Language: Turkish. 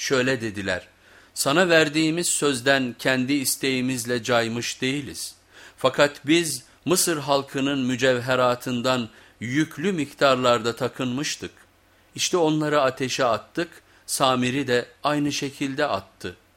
Şöyle dediler, sana verdiğimiz sözden kendi isteğimizle caymış değiliz. Fakat biz Mısır halkının mücevheratından yüklü miktarlarda takınmıştık. İşte onları ateşe attık, Samiri de aynı şekilde attı.''